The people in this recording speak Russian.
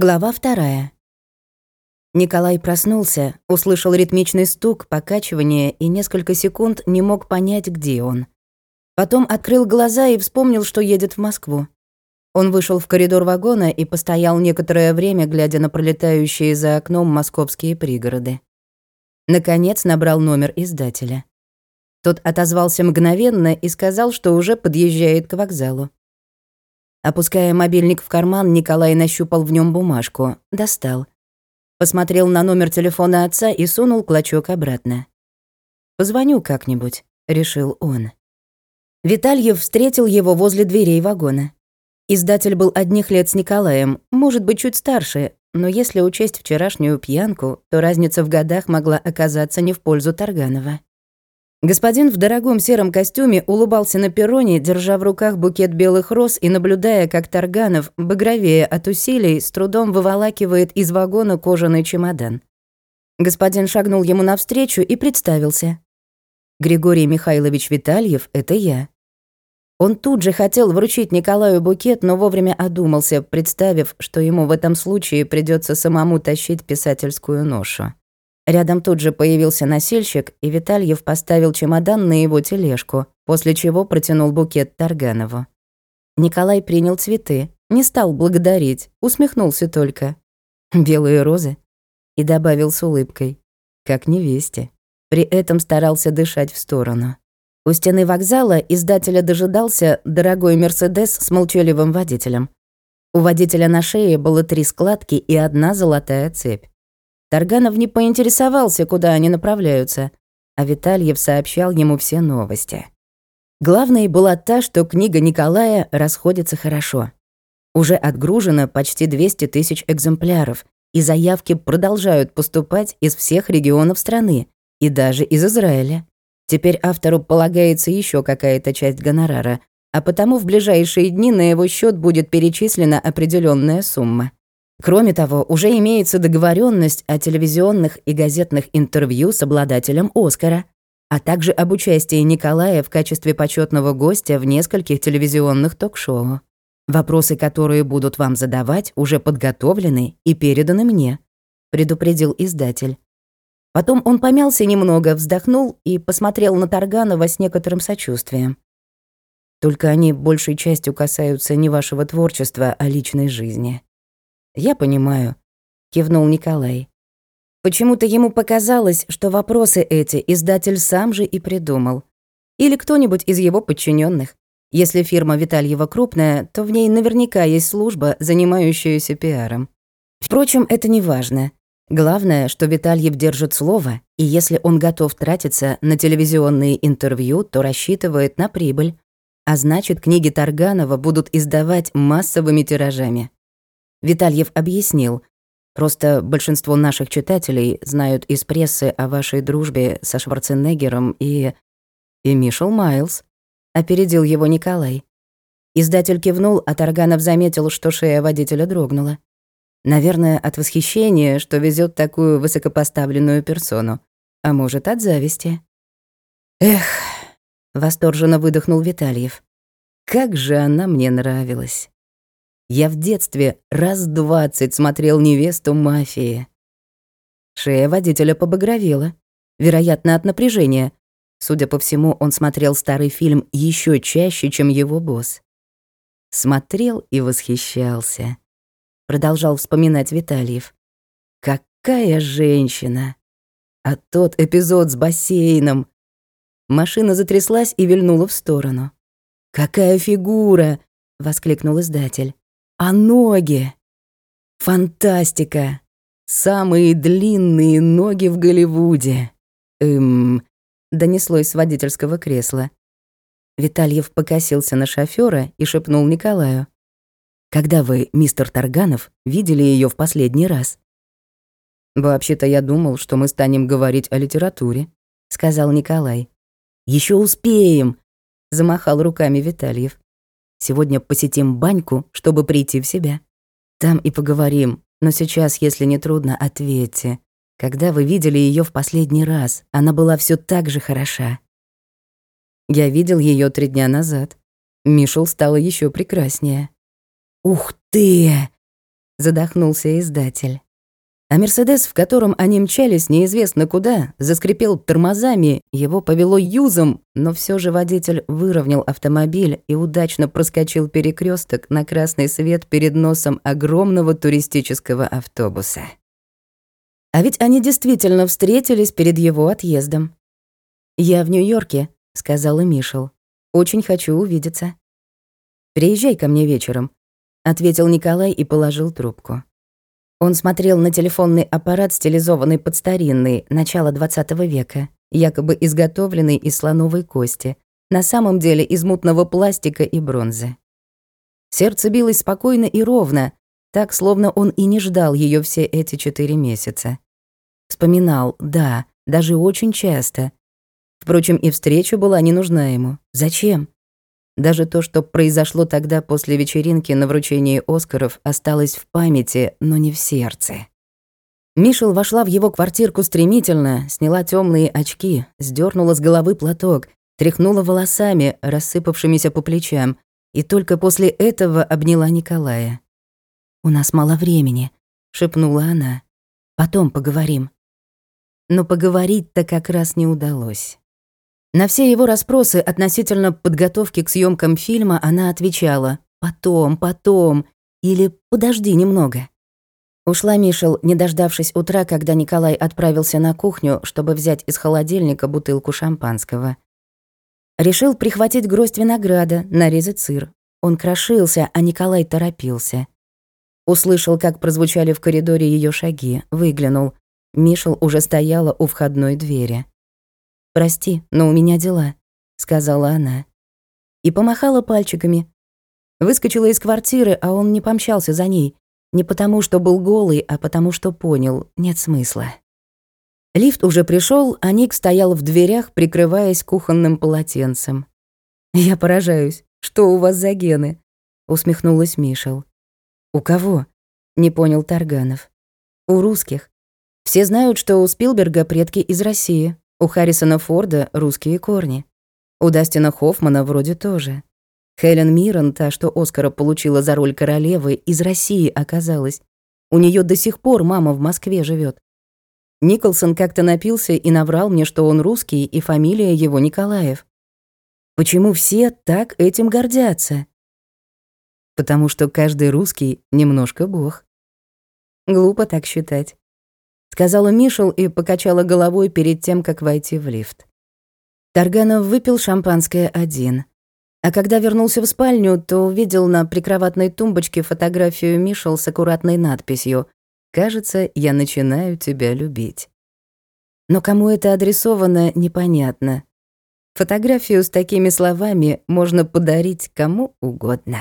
Глава вторая. Николай проснулся, услышал ритмичный стук, покачивание и несколько секунд не мог понять, где он. Потом открыл глаза и вспомнил, что едет в Москву. Он вышел в коридор вагона и постоял некоторое время, глядя на пролетающие за окном московские пригороды. Наконец набрал номер издателя. Тот отозвался мгновенно и сказал, что уже подъезжает к вокзалу. Опуская мобильник в карман, Николай нащупал в нем бумажку, достал. Посмотрел на номер телефона отца и сунул клочок обратно. «Позвоню как-нибудь», — решил он. Витальев встретил его возле дверей вагона. Издатель был одних лет с Николаем, может быть, чуть старше, но если учесть вчерашнюю пьянку, то разница в годах могла оказаться не в пользу Тарганова. Господин в дорогом сером костюме улыбался на перроне, держа в руках букет белых роз и наблюдая, как Тарганов, багровее от усилий, с трудом выволакивает из вагона кожаный чемодан. Господин шагнул ему навстречу и представился. «Григорий Михайлович Витальев — это я». Он тут же хотел вручить Николаю букет, но вовремя одумался, представив, что ему в этом случае придется самому тащить писательскую ношу. Рядом тут же появился носильщик, и Витальев поставил чемодан на его тележку, после чего протянул букет Тарганову. Николай принял цветы, не стал благодарить, усмехнулся только. «Белые розы?» И добавил с улыбкой. «Как невесте». При этом старался дышать в сторону. У стены вокзала издателя дожидался дорогой «Мерседес» с молчаливым водителем. У водителя на шее было три складки и одна золотая цепь. Тарганов не поинтересовался, куда они направляются, а Витальев сообщал ему все новости. Главной была та, что книга Николая расходится хорошо. Уже отгружено почти 200 тысяч экземпляров, и заявки продолжают поступать из всех регионов страны, и даже из Израиля. Теперь автору полагается еще какая-то часть гонорара, а потому в ближайшие дни на его счет будет перечислена определенная сумма. Кроме того, уже имеется договоренность о телевизионных и газетных интервью с обладателем Оскара, а также об участии Николая в качестве почетного гостя в нескольких телевизионных ток-шоу. Вопросы, которые будут вам задавать, уже подготовлены и переданы мне, предупредил издатель. Потом он помялся немного, вздохнул и посмотрел на Тарганова с некоторым сочувствием. Только они большей частью касаются не вашего творчества, а личной жизни. «Я понимаю», — кивнул Николай. Почему-то ему показалось, что вопросы эти издатель сам же и придумал. Или кто-нибудь из его подчиненных. Если фирма Витальева крупная, то в ней наверняка есть служба, занимающаяся пиаром. Впрочем, это не важно. Главное, что Витальев держит слово, и если он готов тратиться на телевизионные интервью, то рассчитывает на прибыль. А значит, книги Тарганова будут издавать массовыми тиражами. Витальев объяснил. Просто большинство наших читателей знают из прессы о вашей дружбе со Шварценеггером и... И Мишел Майлз. Опередил его Николай. Издатель кивнул, а Тарганов заметил, что шея водителя дрогнула. Наверное, от восхищения, что везет такую высокопоставленную персону. А может, от зависти. Эх, восторженно выдохнул Витальев. Как же она мне нравилась. Я в детстве раз двадцать смотрел «Невесту мафии». Шея водителя побагровела, вероятно, от напряжения. Судя по всему, он смотрел старый фильм еще чаще, чем его босс. Смотрел и восхищался. Продолжал вспоминать Витальев. Какая женщина! А тот эпизод с бассейном. Машина затряслась и вильнула в сторону. «Какая фигура!» — воскликнул издатель. А ноги? Фантастика! Самые длинные ноги в Голливуде. Эм, донеслось с водительского кресла. Витальев покосился на шофера и шепнул Николаю. «Когда вы, мистер Тарганов, видели ее в последний раз?» «Вообще-то я думал, что мы станем говорить о литературе», — сказал Николай. Еще успеем!» — замахал руками Витальев. Сегодня посетим баньку, чтобы прийти в себя. Там и поговорим, но сейчас, если не трудно, ответьте. Когда вы видели ее в последний раз, она была все так же хороша. Я видел ее три дня назад. Мишел стала еще прекраснее. «Ух ты!» задохнулся издатель. А Мерседес, в котором они мчались неизвестно куда, заскрипел тормозами, его повело юзом, но все же водитель выровнял автомобиль и удачно проскочил перекресток на красный свет перед носом огромного туристического автобуса. А ведь они действительно встретились перед его отъездом. «Я в Нью-Йорке», — сказала Мишел. «Очень хочу увидеться». «Приезжай ко мне вечером», — ответил Николай и положил трубку. Он смотрел на телефонный аппарат, стилизованный под старинный, начало 20 века, якобы изготовленный из слоновой кости, на самом деле из мутного пластика и бронзы. Сердце билось спокойно и ровно, так, словно он и не ждал ее все эти четыре месяца. Вспоминал, да, даже очень часто. Впрочем, и встреча была не нужна ему. Зачем? Даже то, что произошло тогда после вечеринки на вручении Оскаров, осталось в памяти, но не в сердце. Мишел вошла в его квартирку стремительно, сняла темные очки, сдернула с головы платок, тряхнула волосами, рассыпавшимися по плечам, и только после этого обняла Николая. «У нас мало времени», — шепнула она. «Потом поговорим». Но поговорить-то как раз не удалось. На все его расспросы относительно подготовки к съемкам фильма она отвечала «потом, потом» или «подожди немного». Ушла Мишел, не дождавшись утра, когда Николай отправился на кухню, чтобы взять из холодильника бутылку шампанского. Решил прихватить гроздь винограда, нарезать сыр. Он крошился, а Николай торопился. Услышал, как прозвучали в коридоре ее шаги, выглянул. Мишел уже стояла у входной двери. «Прости, но у меня дела», — сказала она. И помахала пальчиками. Выскочила из квартиры, а он не помчался за ней. Не потому, что был голый, а потому, что понял, нет смысла. Лифт уже пришел, а Ник стоял в дверях, прикрываясь кухонным полотенцем. «Я поражаюсь. Что у вас за гены?» — усмехнулась Мишел. «У кого?» — не понял Тарганов. «У русских. Все знают, что у Спилберга предки из России, у Харрисона Форда русские корни. У Дастина Хоффмана вроде тоже. Хелен Миррен, та, что Оскара получила за роль королевы, из России оказалась. У нее до сих пор мама в Москве живет. Николсон как-то напился и наврал мне, что он русский, и фамилия его Николаев. Почему все так этим гордятся? Потому что каждый русский немножко бог. Глупо так считать сказала Мишел и покачала головой перед тем, как войти в лифт. Тарганов выпил шампанское один. А когда вернулся в спальню, то увидел на прикроватной тумбочке фотографию Мишел с аккуратной надписью «Кажется, я начинаю тебя любить». Но кому это адресовано, непонятно. Фотографию с такими словами можно подарить кому угодно.